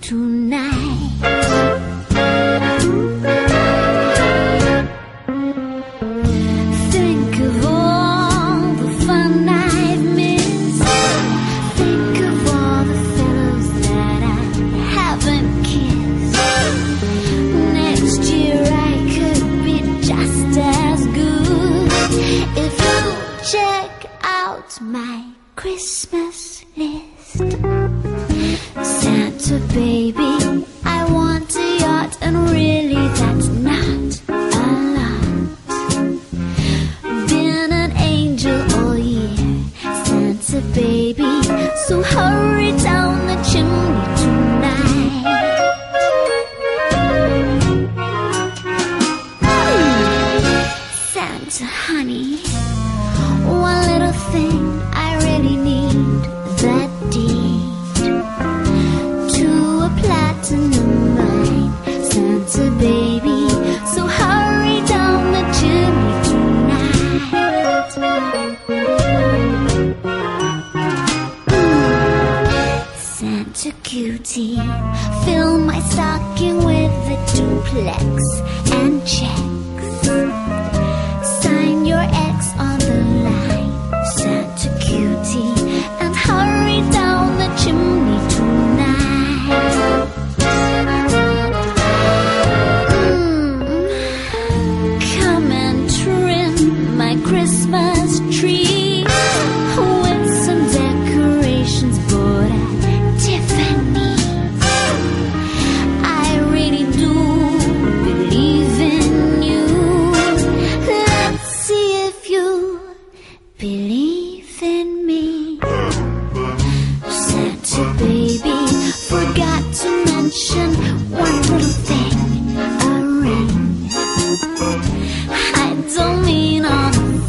tonight. Think of all the fun I've missed. Think of all the fellows that I haven't kissed. Next year I could be just as good if you check out my Christmas list. Santa baby, I want a yacht, and really that's not a lot. Been an angel all year, Santa baby, so hurry down the chimney tonight. Santa honey, one little thing fill my stocking with a duplex and checks.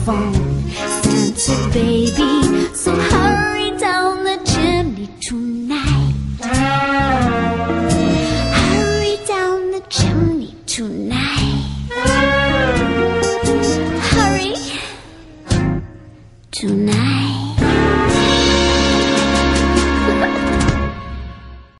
Phone, Santa baby. So hurry down the chimney tonight. Hurry down the chimney tonight. Hurry tonight.